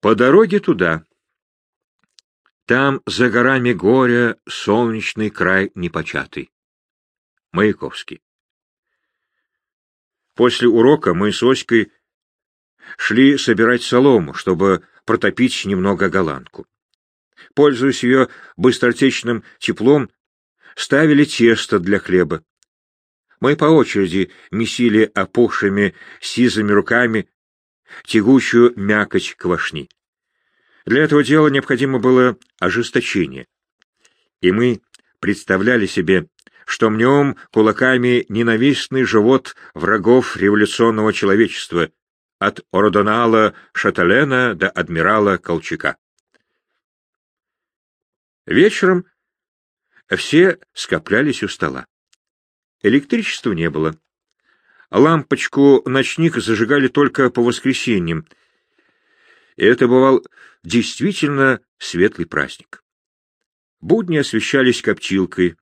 По дороге туда. Там, за горами горя, солнечный край непочатый. Маяковский. После урока мы с Оськой шли собирать солому, чтобы протопить немного голландку. Пользуясь ее быстротечным теплом, ставили тесто для хлеба. Мы по очереди месили опухшими сизыми руками тягучую мякоть квашни. Для этого дела необходимо было ожесточение. И мы представляли себе, что мнем кулаками ненавистный живот врагов революционного человечества, от ордонала Шаталена до адмирала Колчака. Вечером все скоплялись у стола. Электричества не было. Лампочку-ночник зажигали только по воскресеньям. И это бывал действительно светлый праздник. Будни освещались коптилкой.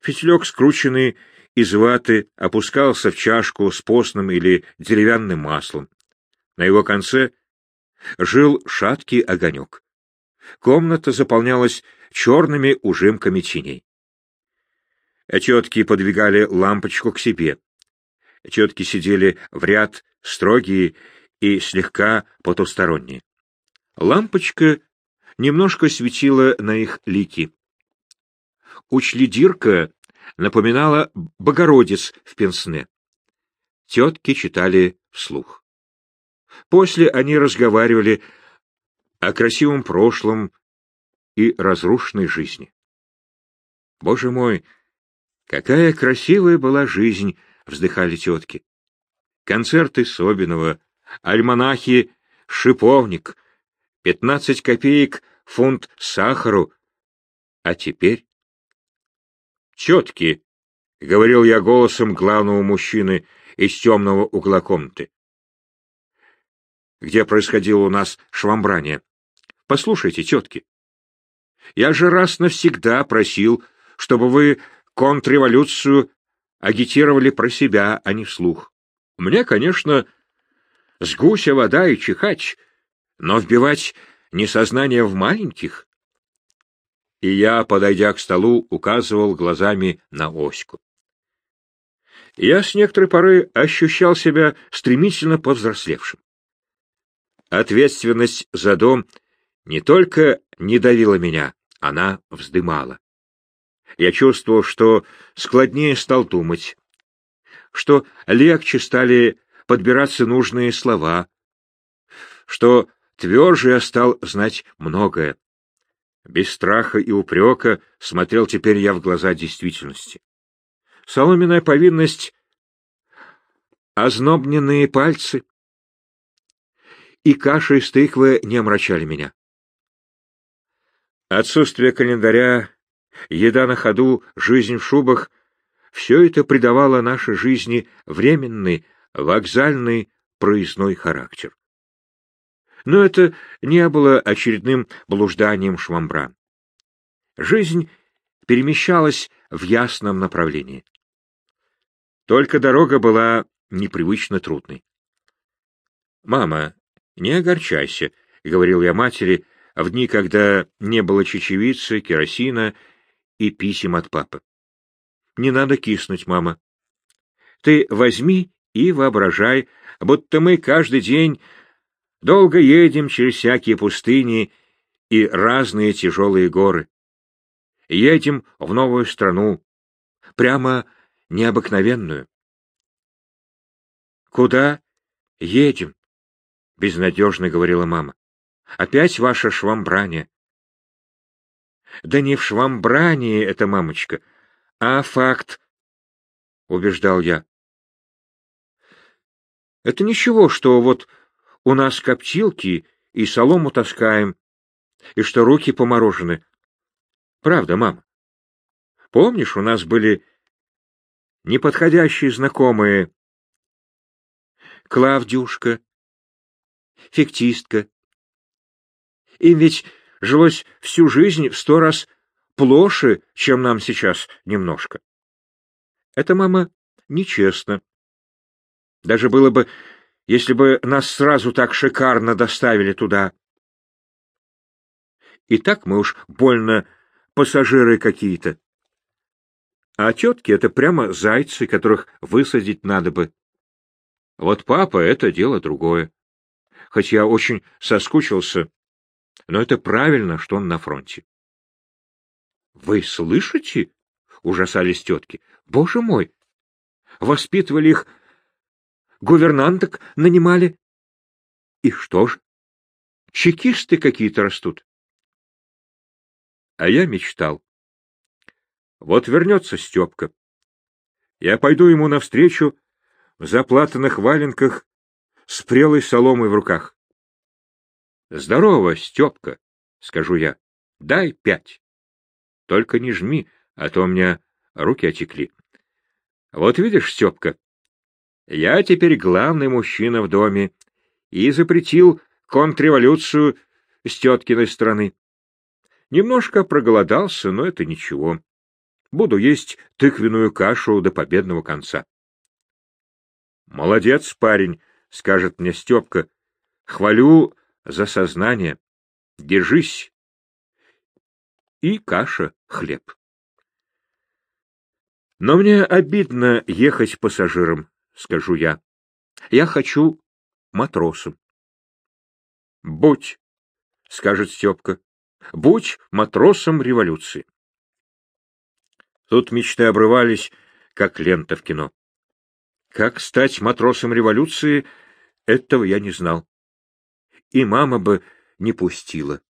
Фитилек, скрученный из ваты, опускался в чашку с постным или деревянным маслом. На его конце жил шаткий огонек. Комната заполнялась черными ужимками теней. Тетки подвигали лампочку к себе. Тетки сидели в ряд, строгие и слегка потусторонние. Лампочка немножко светила на их лики. Учледирка напоминала Богородец в пенсне. Тетки читали вслух. После они разговаривали о красивом прошлом и разрушенной жизни. Боже мой, какая красивая была жизнь, вздыхали тетки. Концерты Собинова, альманахи «Шиповник», пятнадцать копеек фунт сахару. А теперь? Тетки, — говорил я голосом главного мужчины из темного угла комнаты, где происходило у нас швамбрание. Послушайте, тетки, я же раз навсегда просил, чтобы вы контрреволюцию агитировали про себя, а не вслух. Мне, конечно, с гуся вода и чихать, но вбивать несознание в маленьких. И я, подойдя к столу, указывал глазами на оську. Я с некоторой поры ощущал себя стремительно повзрослевшим. Ответственность за дом не только не давила меня, она вздымала. Я чувствовал, что складнее стал думать, что легче стали подбираться нужные слова, что тверже я стал знать многое. Без страха и упрека смотрел теперь я в глаза действительности. Соломенная повинность, ознобненные пальцы и каша из тыквы не омрачали меня. Отсутствие календаря, еда на ходу, жизнь в шубах — все это придавало нашей жизни временный, вокзальный, проездной характер. Но это не было очередным блужданием швамбран. Жизнь перемещалась в ясном направлении. Только дорога была непривычно трудной. «Мама, не огорчайся», — говорил я матери, — в дни, когда не было чечевицы, керосина и писем от папы. Не надо киснуть, мама. Ты возьми и воображай, будто мы каждый день долго едем через всякие пустыни и разные тяжелые горы. Едем в новую страну, прямо необыкновенную. Куда едем? — безнадежно говорила мама. Опять ваше швамбрание. Да не в швамбрании это, мамочка, а факт, — убеждал я. Это ничего, что вот у нас коптилки и солому таскаем, и что руки поморожены. Правда, мама? Помнишь, у нас были неподходящие знакомые Клавдюшка, фектистка, им ведь жилось всю жизнь в сто раз плоше, чем нам сейчас немножко. Это, мама, нечестно. Даже было бы, если бы нас сразу так шикарно доставили туда. И так мы уж больно пассажиры какие-то. А тетки — это прямо зайцы, которых высадить надо бы. Вот папа — это дело другое. Хоть я очень соскучился, но это правильно, что он на фронте. — Вы слышите? — ужасались тетки. — Боже мой! Воспитывали их, гувернанток нанимали. И что ж? Чекисты какие-то растут. А я мечтал. Вот вернется Степка. Я пойду ему навстречу в заплатанных валенках с прелой соломой в руках. — Здорово, Степка, — скажу я. — Дай пять. Только не жми, а то у меня руки отекли. Вот видишь, Степка, я теперь главный мужчина в доме и запретил контрреволюцию с теткиной стороны. Немножко проголодался, но это ничего. Буду есть тыквенную кашу до победного конца. — Молодец, парень, — скажет мне Степка. — Хвалю за сознание. Держись. И каша, хлеб. Но мне обидно ехать пассажиром, скажу я. Я хочу матросом. — Будь, — скажет Степка, — будь матросом революции. Тут мечты обрывались, как лента в кино. Как стать матросом революции, этого я не знал. И мама бы не пустила.